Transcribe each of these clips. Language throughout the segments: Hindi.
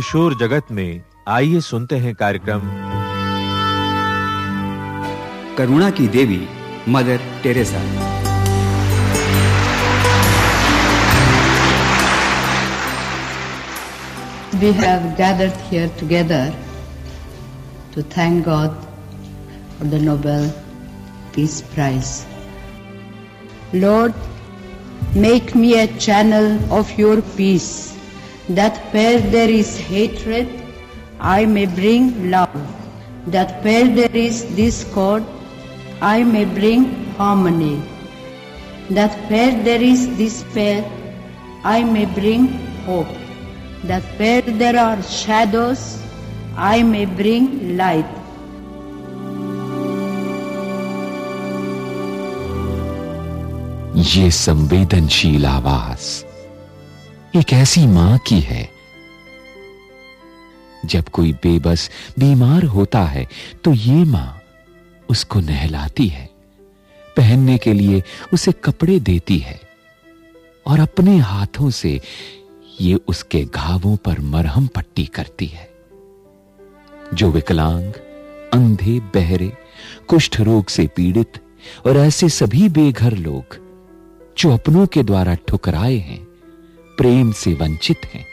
किशोर जगत में आइए सुनते हैं कार्यक्रम करुणा की देवी Mother Teresa We have gathered here together to thank God for the Nobel Peace Prize. Lord, make me a channel of your peace, that where there is hatred, I may bring love, that where there is discord, I may bring harmony, that where there is despair, I may bring hope, that where there are shadows, I may bring light. ये संवेदनशील आवाज एक ऐसी माँ की है। जब कोई बेबस बीमार होता है तो ये माँ उसको नहलाती है, पहनने के लिए उसे कपड़े देती है और अपने हाथों से ये उसके घावों पर मरहम पट्टी करती है। जो विकलांग, अंधे, बहरे, कुष्ठ रोग से पीड़ित और ऐसे सभी बेघर लोग जो अपनों के द्वारा ठुकराए हैं प्रेम से वंचित हैं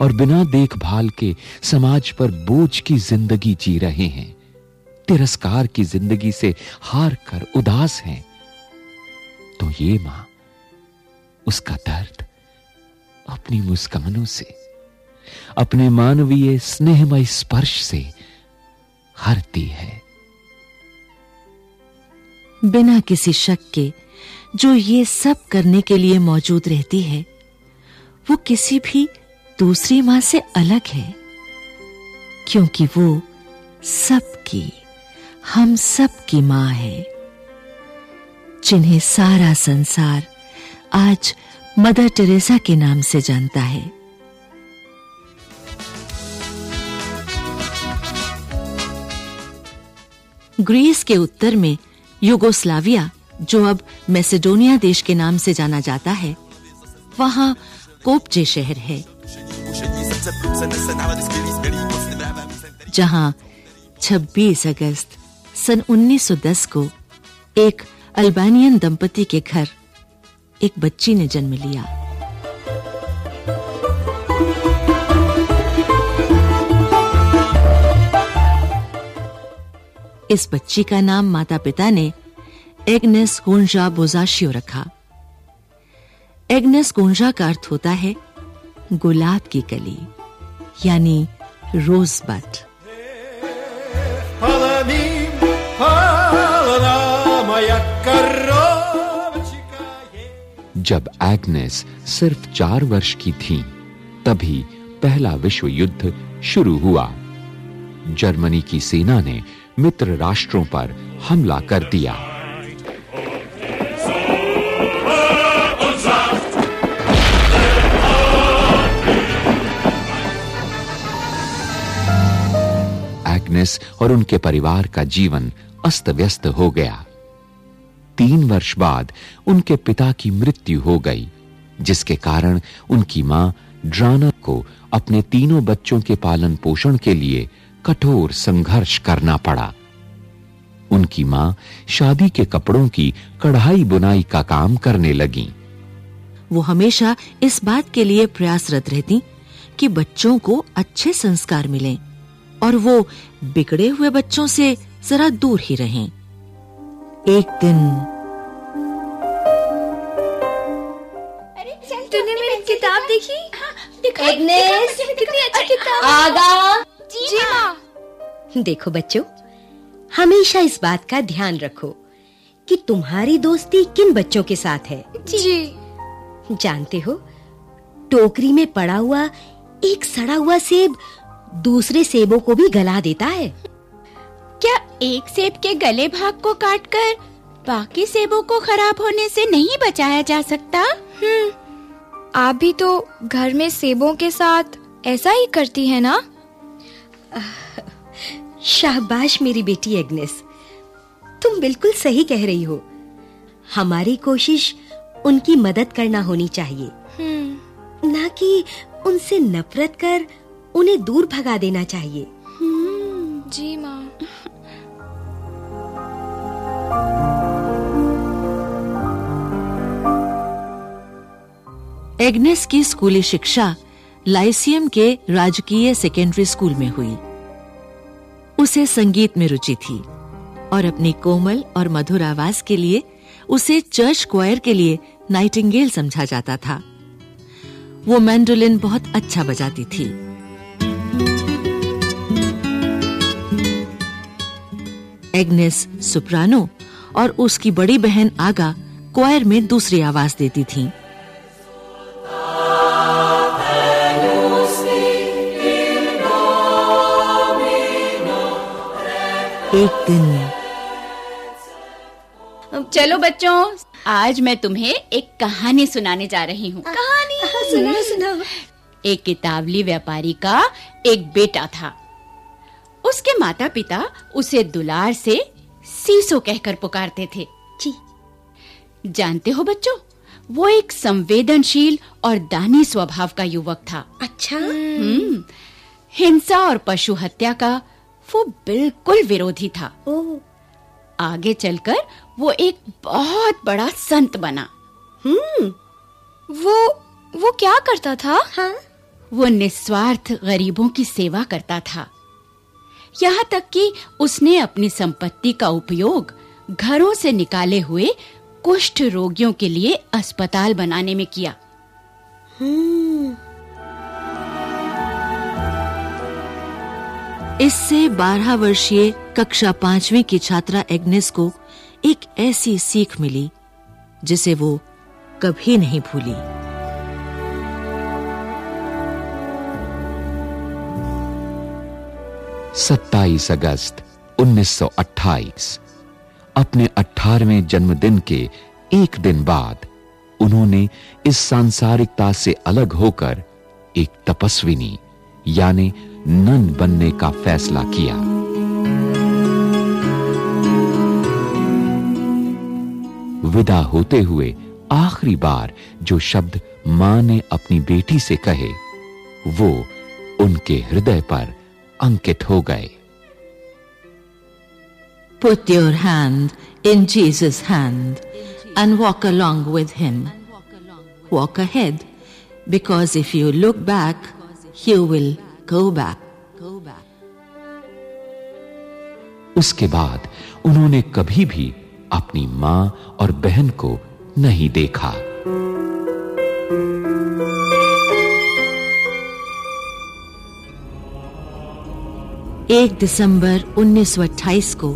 और बिना देखभाल के समाज पर बोझ की ज़िंदगी जी रहे हैं। तिरस्कार की ज़िंदगी से हार कर उदास हैं। तो ये माँ, उसका दर्द अपनी मुस्कानों से, अपने मानवीय स्नेहमय स्पर्श से हरती है। बिना किसी शक के जो ये सब करने के लिए मौजूद रहती है वो किसी भी दूसरी माँ से अलग है, क्योंकि वो सबकी, हम सब की माँ है, जिन्हें सारा संसार आज मदर टेरेसा के नाम से जानता है। ग्रीस के उत्तर में युगोस्लाविया, जो अब मैसेडोनिया देश के नाम से जाना जाता है, वहाँ कोपचे शहर है। जहाँ 26 अगस्त सन 1910 को एक अल्बानियन दंपति के घर एक बच्ची ने जन्म लिया। इस बच्ची का नाम माता-पिता ने एग्नेस गोंजा बोजाशियो रखा। एग्नेस गोंजा का अर्थ होता है गुलाब की कली, यानी रोजबड जब एग्नेस सिर्फ़ चार वर्ष की थी, तभी पहला विश्व युद्ध शुरू हुआ। जर्मनी की सेना ने मित्र राष्ट्रों पर हमला कर दिया। एग्नेस और उनके परिवार का जीवन अस्त व्यस्त हो गया। तीन वर्ष बाद उनके पिता की मृत्यु हो गई, जिसके कारण उनकी माँ ड्राना को अपने तीनों बच्चों के पालन पोषण के लिए कठोर संघर्ष करना पड़ा। उनकी माँ शादी के कपड़ों की कढ़ाई बुनाई का काम करने लगी। वो हमेशा इस बात के लिए प्रयासरत रहती कि बच्चों को अच्छे संस्कार मिलें। और वो बिगड़े हुए बच्चों से जरा दूर ही रहें। एक दिन तूने मेरी किताब देखी? एग्नेस कितनी अच्छी किताब आगा। जी माँ देखो बच्चों हमेशा इस बात का ध्यान रखो कि तुम्हारी दोस्ती किन बच्चों के साथ है। जी। जानते हो टोकरी में पड़ा हुआ एक सड़ा हुआ सेब दूसरे सेबों को भी गला देता है। क्या एक सेब के गले भाग को काटकर बाकी सेबों को खराब होने से नहीं बचाया जा सकता? आप भी तो घर में सेबों के साथ ऐसा ही करती है ना? शाबाश मेरी बेटी एग्नेस। तुम बिल्कुल सही कह रही हो। हमारी कोशिश उनकी मदद करना होनी चाहिए। हम्म। ना कि उनसे नफरत कर उन्हें दूर भगा देना चाहिए। जी माँ। एग्नेस की स्कूली शिक्षा लाइसियम के राजकीय सेकेंडरी स्कूल में हुई। उसे संगीत में रुचि थी और अपनी कोमल और मधुर आवाज़ के लिए उसे चर्च क्वायर के लिए नाइटिंगेल समझा जाता था। वो मैंडोलिन बहुत अच्छा बजाती थी। एग्नेस सुप्रानो और उसकी बड़ी बहन आगा क्वायर में दूसरी आवाज़ देती थीं। एक दिन। चलो बच्चों आज मैं तुम्हें एक कहानी सुनाने जा रही हूँ। कहानी सुनाओ सुनाओ। एक किताबली व्यापारी का एक बेटा था। उसके माता पिता उसे दुलार से सीसो कहकर पुकारते थे। जी। जानते हो बच्चों वो एक संवेदनशील और दानी स्वभाव का युवक था। अच्छा। हम्म, हिंसा और पशु हत्या का वो बिल्कुल विरोधी था। ओ आगे चलकर वो एक बहुत बड़ा संत बना। हम्म। वो वो क्या करता था? हाँ। वो निस्वार्थ गरीबों की सेवा करता था। यहाँ तक कि उसने अपनी संपत्ति का उपयोग घरों से निकाले हुए कुष्ठ रोगियों के लिए अस्पताल बनाने में किया। हम्म। इससे 12 वर्षीय कक्षा पांचवी की छात्रा एग्नेस को एक ऐसी सीख मिली जिसे वो कभी नहीं भूली। सत्ताईस अगस्त 1928 अपने 18वें जन्मदिन के एक दिन बाद उन्होंने इस सांसारिकता से अलग होकर एक तपस्विनी, यानी नन बनने का फैसला किया। विदा होते हुए आखिरी बार जो शब्द माँ ने अपनी बेटी से कहे, वो उनके हृदय पर अंकित हो गए। Put your hand in Jesus hand and walk along with him walk ahead because if you look back you will go back उसके बाद उन्होंने कभी भी अपनी माँ और बहन को नहीं देखा। एक दिसंबर 1928 को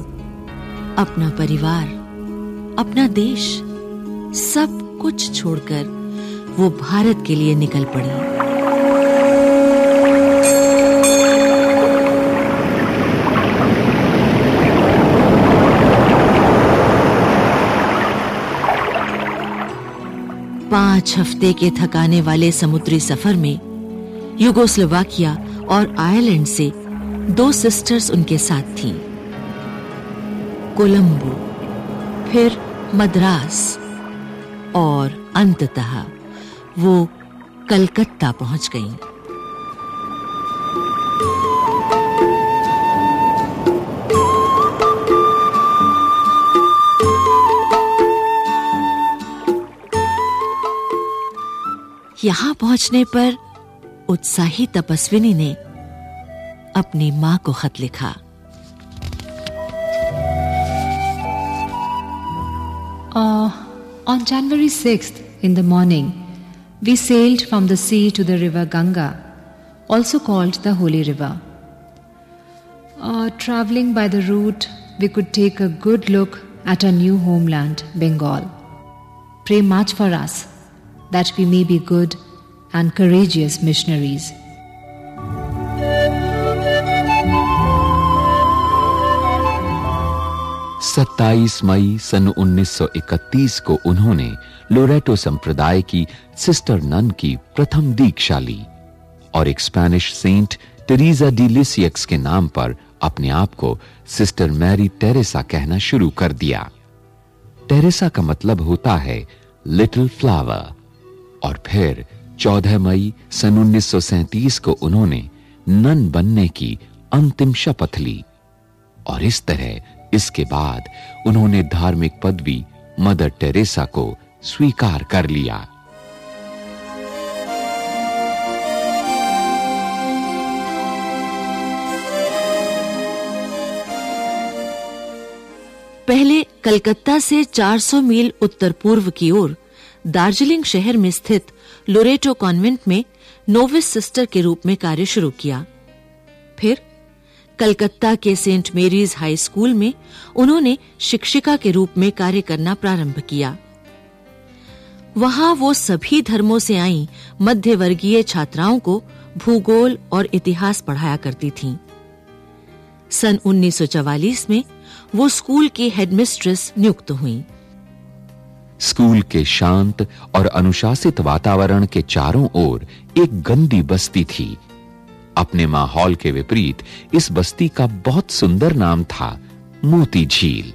अपना परिवार, अपना देश, सब कुछ छोड़कर वो भारत के लिए निकल पड़ी। पाँच हफ़्ते के थकाने वाले समुद्री सफ़र में युगोस्लोवाकिया और आयरलैंड से दो सिस्टर्स उनके साथ थीं। कोलंबो, फिर मद्रास, और अंततः वो कलकत्ता पहुँच गईं। यहाँ पहुँचने पर उत्साही तपस्विनी ने अपनी मां को खत लिखा Uh, on January 6th in the morning, we sailed from the sea to the river Ganga, also called the Holy River. Uh, traveling by the route, we could take a good look at our new homeland, Bengal. Pray much for us that we may be good and courageous missionaries. सत्ताईस मई सन 1931 को उन्होंने लोरेटो संप्रदाय की सिस्टर नन की प्रथम दीक्षा ली और एक Spanish saint Teresa de Lisieux के नाम पर अपने आप को सिस्टर मैरी टेरेसा कहना शुरू कर दिया। टेरेसा का मतलब होता है लिटिल फ्लावर और फिर 14 मई सन 1937 को उन्होंने नन बनने की अंतिम शपथ ली और इस तरह इसके बाद उन्होंने धार्मिक पदवी मदर टेरेसा को स्वीकार कर लिया। पहले कलकत्ता से 400 मील उत्तर पूर्व की ओर दार्जिलिंग शहर में स्थित लोरेटो कॉन्वेंट में नोविस सिस्टर के रूप में कार्य शुरू किया। फिर कलकत्ता के सेंट मेरीज हाई स्कूल में उन्होंने शिक्षिका के रूप में कार्य करना प्रारंभ किया। वहाँ वो सभी धर्मों से आई मध्य वर्गीय छात्राओं को भूगोल और इतिहास पढ़ाया करती थीं। सन 1944 में वो स्कूल की हेडमिस्ट्रेस नियुक्त हुई। स्कूल के शांत और अनुशासित वातावरण के चारों ओर एक गंदी बस्ती थी। अपने माहौल के विपरीत इस बस्ती का बहुत सुंदर नाम था, मोती झील।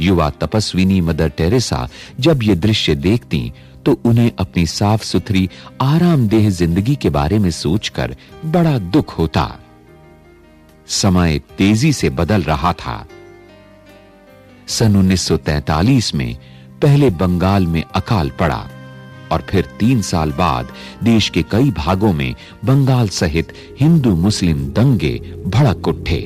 युवा तपस्विनी मदर टेरेसा जब ये दृश्य देखती तो उन्हें अपनी साफ़ सुथरी आरामदेह ज़िंदगी के बारे में सोचकर बड़ा दुख होता। समय तेज़ी से बदल रहा था। सन 1943 में पहले बंगाल में अकाल पड़ा। और फिर तीन साल बाद देश के कई भागों में बंगाल सहित हिंदू मुस्लिम दंगे भड़क उठे।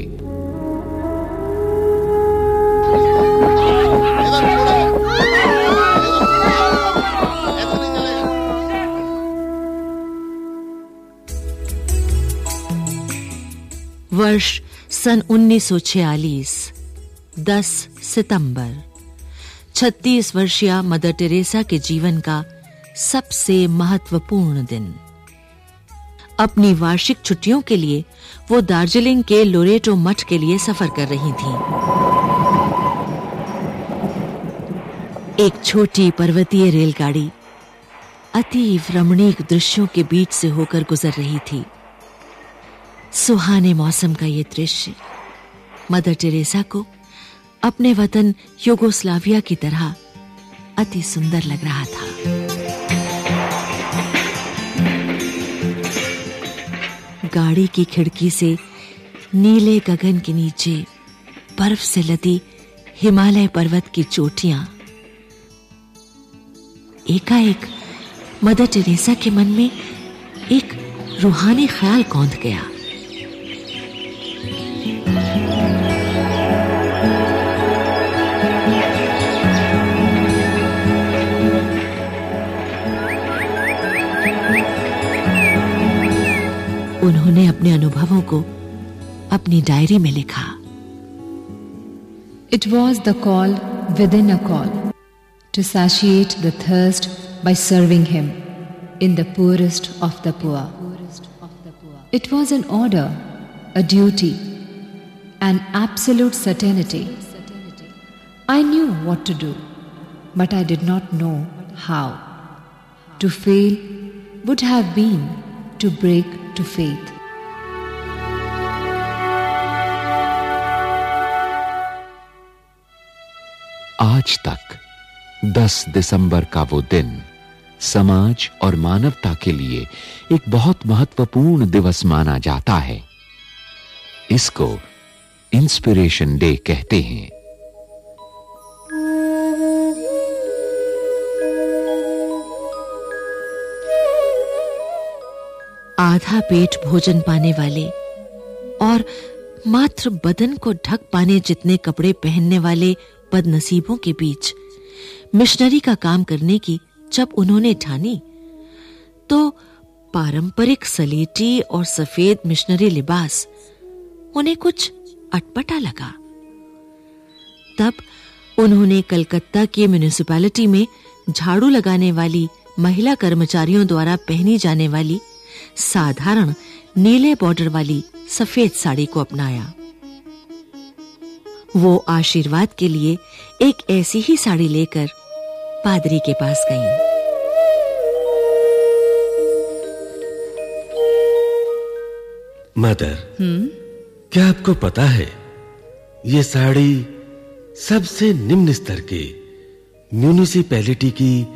वर्ष सन 1946 10 सितंबर। 36 वर्षीय मदर टेरेसा के जीवन का सबसे महत्वपूर्ण दिन। अपनी वार्षिक छुट्टियों के लिए वो दार्जिलिंग के लोरेटो मठ के लिए सफ़र कर रही थीं। एक छोटी पर्वतीय रेलगाड़ी अति रमणीक दृश्यों के बीच से होकर गुजर रही थी। सुहाने मौसम का ये दृश्य, मदर टेरेसा को अपने वतन युगोस्लाविया की तरह अति सुंदर लग रहा था। गाड़ी की खिड़की से नीले गगन के नीचे बर्फ़ से लदी हिमालय पर्वत की चोटियाँ। एकाएक मदर टेरेसा के मन में एक रूहानी ख्याल कौंध गया। उन्होंने अपने अनुभवों को अपनी डायरी में लिखा It was the call within a call to satiate the thirst by serving Him in the poorest of the poor. It was an order, a duty, an absolute certainty. I knew what to do, but I did not know how. To fail would have been to break to faith. आज तक 10 दिसंबर का वो दिन, समाज और मानवता के लिए एक बहुत महत्वपूर्ण दिवस माना जाता है इसको इंस्पिरेशन डे कहते हैं आधा पेट भोजन पाने वाले और मात्र बदन को ढक पाने जितने कपड़े पहनने वाले बदनसीबों के बीच मिशनरी का काम करने की जब उन्होंने ठानी तो पारंपरिक सलेटी और सफ़ेद मिशनरी लिबास उन्हें कुछ अटपटा लगा। तब उन्होंने कलकत्ता की म्युनिसिपैलिटी में झाड़ू लगाने वाली महिला कर्मचारियों द्वारा पहनी जाने वाली साधारण नीले बॉर्डर वाली सफ़ेद साड़ी को अपनाया। वो आशीर्वाद के लिए एक ऐसी ही साड़ी लेकर पादरी के पास गईं। मदर क्या आपको पता है ये साड़ी सबसे निम्न स्तर के म्यूनिसिपैलिटी की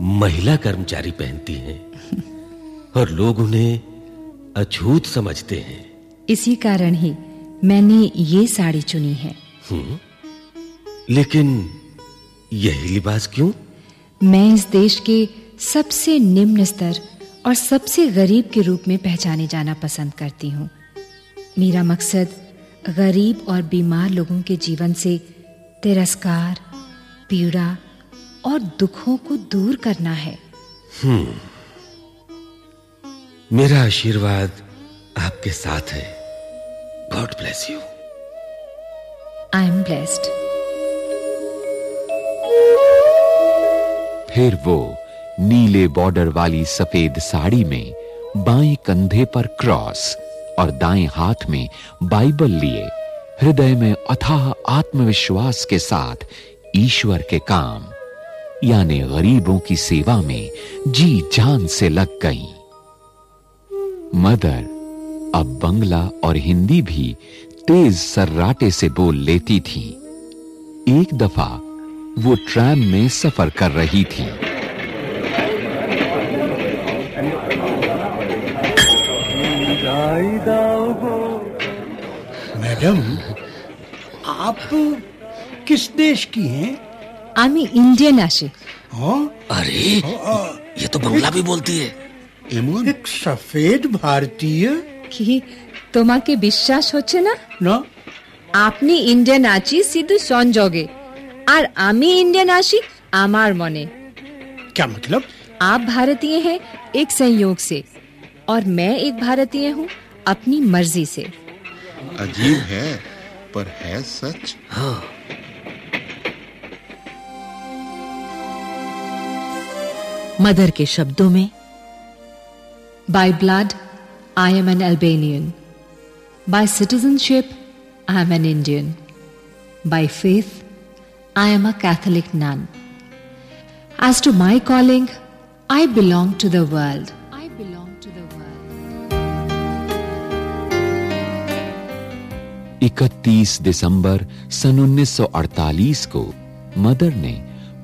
महिला कर्मचारी पहनती हैं? और लोग उन्हें अछूत समझते हैं। इसी कारण ही मैंने ये साड़ी चुनी है। हम्म। लेकिन यही लिबास क्यों? मैं इस देश के सबसे निम्न स्तर और सबसे गरीब के रूप में पहचाने जाना पसंद करती हूँ। मेरा मकसद गरीब और बीमार लोगों के जीवन से तिरस्कार पीड़ा और दुखों को दूर करना है। हम्म। मेरा आशीर्वाद आपके साथ है। God bless you I am blessed फिर वो नीले बॉर्डर वाली सफ़ेद साड़ी में बाएँ कंधे पर क्रॉस और दाएँ हाथ में बाइबल लिए हृदय में अथाह आत्मविश्वास के साथ ईश्वर के काम यानी गरीबों की सेवा में जी जान से लग गई। मदर। अब बंगला और हिंदी भी तेज सर्राटे से बोल लेती थी। एक दफ़ा वो ट्रैम में सफ़र कर रही थी। मैडम आप किस देश की हैं? आमी इंडियन आशिक। हाँ? अरे ये तो बंगला भी बोलती है। एक सफेद भारतीय কি তোমাকে বিশ্বাস হচ্ছে না ना আপনি ইন্ডিয়ান আছি শুধু সংযোগে আর আমি ইন্ডিয়ান আসি আমার মনে क्या मतलब आप भारतीय हैं एक संयोग से और मैं एक भारतीय हूँ अपनी मर्जी से अजीब है पर है सच हाँ मदर के शब्दों में By blood, I am an Albanian. By citizenship, I am an Indian. By faith, I am a Catholic nun. As to my calling, I belong to the world. I belong to the world. 31 दिसंबर सन 1948 को मदर ने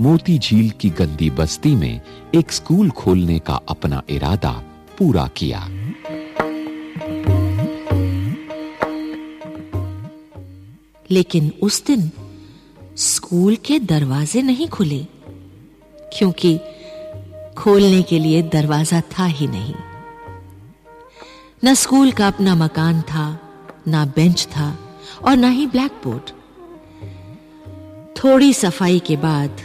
मोती झील की गंदी बस्ती में एक स्कूल खोलने का अपना इरादा पूरा किया। लेकिन उस दिन स्कूल के दरवाजे नहीं खुले, क्योंकि खोलने के लिए दरवाज़ा था ही नहीं। न स्कूल का अपना मकान था, ना बेंच था और ना ही ब्लैक बोर्ड थोड़ी सफ़ाई के बाद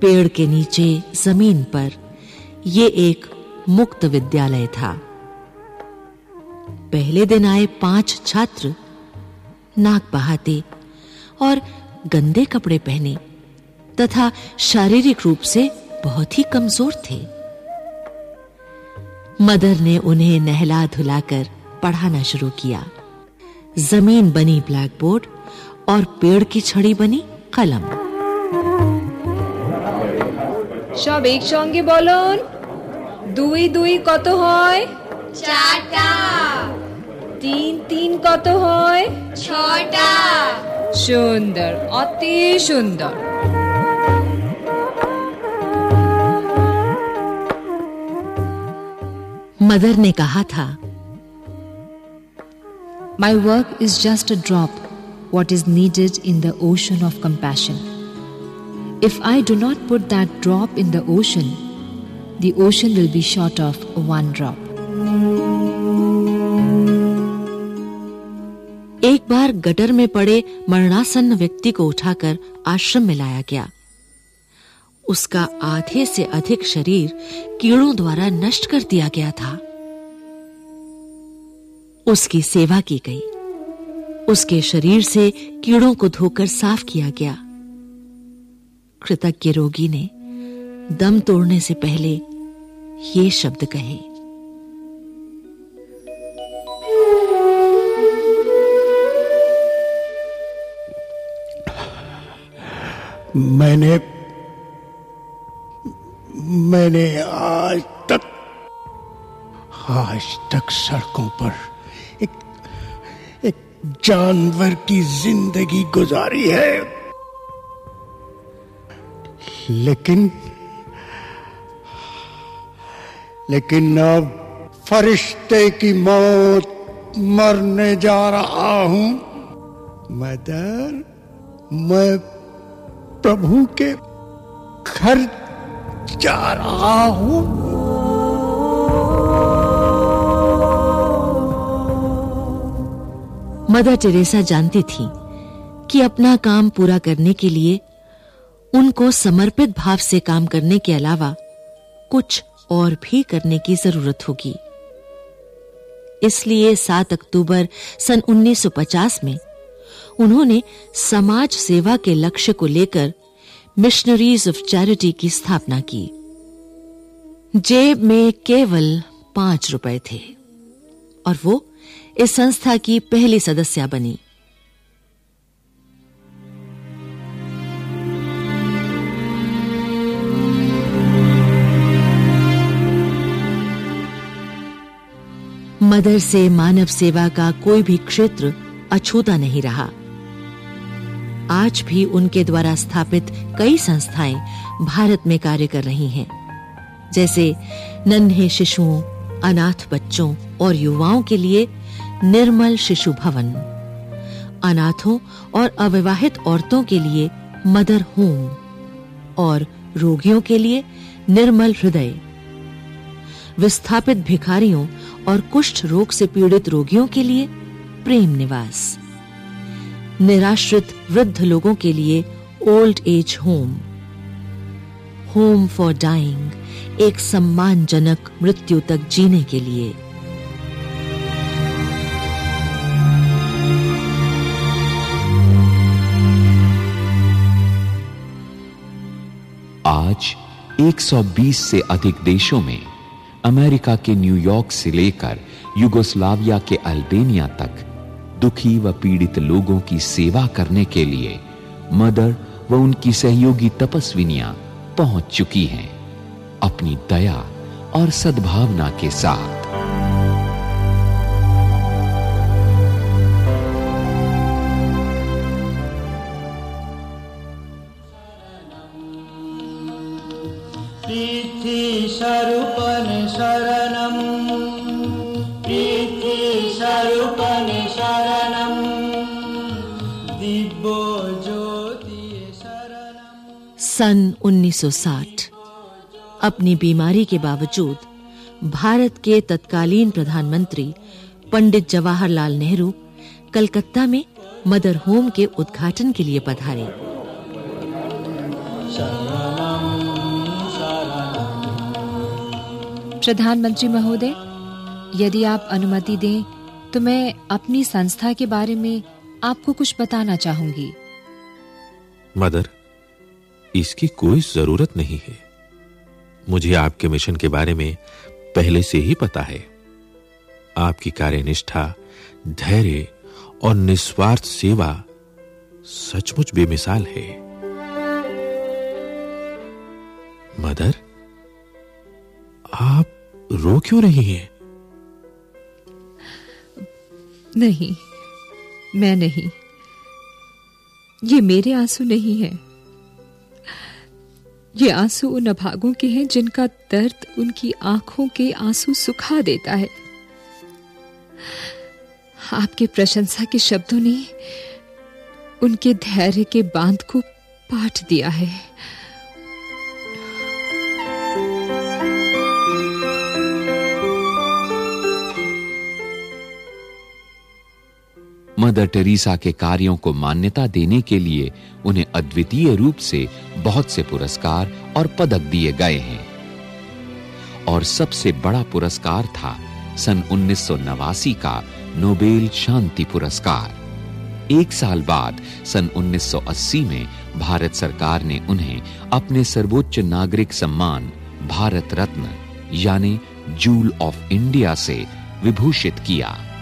पेड़ के नीचे ज़मीन पर यह एक मुक्त विद्यालय था पहले दिन आए पांच छात्र नाक बहाते और गंदे कपड़े पहने तथा शारीरिक रूप से बहुत ही कमजोर थे मदर ने उन्हें नहला धुलाकर पढ़ाना शुरू किया जमीन बनी ब्लैक बोर्ड और पेड़ की छड़ी बनी कलम সব একসঙ্গে বলুন দুই দুই কত হয় চারটা তিন তিন কত হয় ছটা সুন্দর অতি সুন্দর मदर ने कहा था My work is just a drop, what is needed in the ocean of compassion. If I do not put that drop in the ocean, the ocean will be short of one drop. एक बार गटर में पड़े मरणासन्न व्यक्ति को उठाकर आश्रम में लाया गया। उसका आधे से अधिक शरीर कीड़ों द्वारा नष्ट कर दिया गया था। उसकी सेवा की गई। उसके शरीर से कीड़ों को धोकर साफ़ किया गया। कृतज्ञ रोगी ने दम तोड़ने से पहले ये शब्द कहे। मैंने मैंने आज तक आज तक सड़कों पर एक एक जानवर की ज़िंदगी गुजारी है। लेकिन लेकिन अब फरिश्ते की मौत मरने जा रहा हूँ। मदर, मैं प्रभु के घर जा रहा हूँ। मदर टेरेसा जानती थी कि अपना काम पूरा करने के लिए उनको समर्पित भाव से काम करने के अलावा कुछ और भी करने की ज़रूरत होगी। इसलिए 7 अक्टूबर सन 1950 में उन्होंने समाज सेवा के लक्ष्य को लेकर मिशनरीज ऑफ़ चैरिटी की स्थापना की। जेब में केवल पाँच रुपए थे और वो इस संस्था की पहली सदस्य बनी। मदर से मानव सेवा का कोई भी क्षेत्र अछूता नहीं रहा। आज भी उनके द्वारा स्थापित कई संस्थाएँ भारत में कार्य कर रही हैं। जैसे नन्हे शिशुओं, अनाथ बच्चों और युवाओं के लिए निर्मल शिशु भवन। अनाथों और अविवाहित औरतों के लिए मदर होम और रोगियों के लिए निर्मल हृदय। विस्थापित भिखारियों और कुष्ठ रोग से पीड़ित रोगियों के लिए प्रेम निवास। निराश्रित वृद्ध लोगों के लिए old age home. Home for dying, एक सम्मानजनक मृत्यु तक जीने के लिए। आज 120 से अधिक देशों में अमेरिका के न्यूयॉर्क से लेकर युगोस्लाविया के अल्बेनिया तक दुखी व पीड़ित लोगों की सेवा करने के लिए मदर व उनकी सहयोगी तपस्विनियाँ पहुँच चुकी हैं अपनी दया और सद्भावना के साथ। सन 1960 अपनी बीमारी के बावजूद भारत के तत्कालीन प्रधानमंत्री पंडित जवाहरलाल नेहरू कलकत्ता में मदर होम के उद्घाटन के लिए पधारे। प्रधानमंत्री महोदय यदि आप अनुमति दें तो मैं अपनी संस्था के बारे में आपको कुछ बताना चाहूँगी। मदर इसकी कोई ज़रूरत नहीं है। मुझे आपके मिशन के बारे में पहले से ही पता है। आपकी कार्यनिष्ठा, धैर्य और निस्वार्थ सेवा सचमुच बेमिसाल है। मदर, आप रो क्यों रही हैं? नहीं, मैं नहीं। ये मेरे आँसू नहीं है। ये आँसू उन अभागों के हैं जिनका दर्द उनकी आँखों के आँसू सुखा देता है। आपके प्रशंसा के शब्दों ने उनके धैर्य के बाँध को पाट दिया है। मदर टेरेसा के कार्यों को मान्यता देने के लिए उन्हें अद्वितीय रूप से बहुत से पुरस्कार और पदक दिए गए हैं। और सबसे बड़ा पुरस्कार था सन उन्नीस का नोबेल शांति पुरस्कार। एक साल बाद सन 1980 में भारत सरकार ने उन्हें अपने सर्वोच्च नागरिक सम्मान भारत रत्न, यानी जूल ऑफ़ इंडिया से विभूषित किया।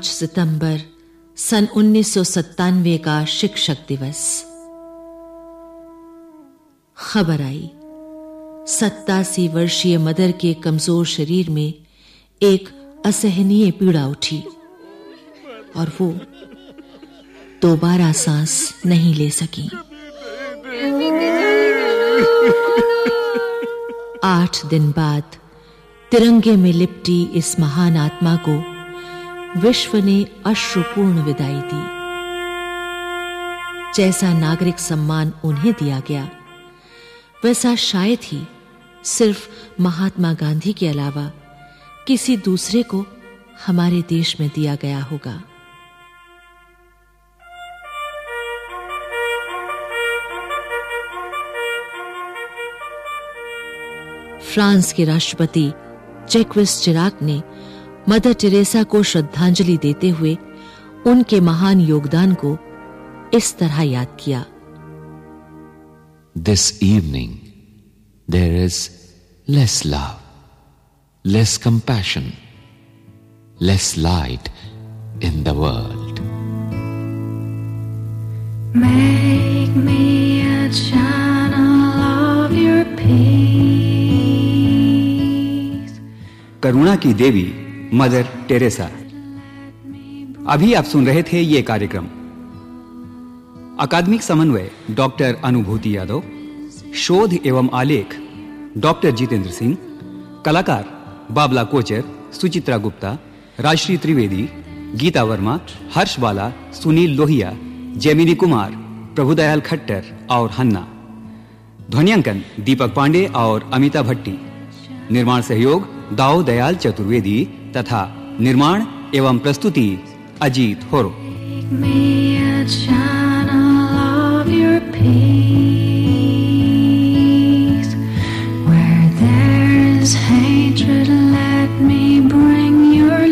पाँच सितंबर, सन उन्नीस सौ सत्तानवे का शिक्षक दिवस। खबर आई। सत्तासी वर्षीय मदर के कमज़ोर शरीर में एक असहनीय पीड़ा उठी और वो दोबारा सांस नहीं ले सकी। आठ दिन बाद तिरंगे में लिपटी इस महान आत्मा को विश्व ने अश्रुपूर्ण विदाई दी। जैसा नागरिक सम्मान उन्हें दिया गया, वैसा शायद ही सिर्फ़ महात्मा गांधी के अलावा किसी दूसरे को हमारे देश में दिया गया होगा। फ्रांस के राष्ट्रपति जैक्विस चिराक ने मदर टेरेसा को श्रद्धांजलि देते हुए उनके महान योगदान को इस तरह याद किया this evening there is less love less compassion less light in the world Make me a channel of your peace. करुणा की देवी मदर टेरेसा। अभी आप सुन रहे थे ये कार्यक्रम। अकादमिक समन्वय, डॉक्टर अनुभूति यादव, शोध एवं आलेख, डॉक्टर जितेंद्र सिंह, कलाकार बाबला कोचर, सुचित्रा गुप्ता, राजश्री त्रिवेदी, गीता वर्मा, हर्ष बाला, सुनील लोहिया, जैमिनी कुमार, प्रभुदयाल खट्टर और हन्ना। ध्वनियांकन, दीपक पांडे और अमिता भट्टी। निर्माण सहयोग दाऊ दयाल चतुर्वेदी तथा निर्माण एवं प्रस्तुति अजीत होरो Hatred, let me bring your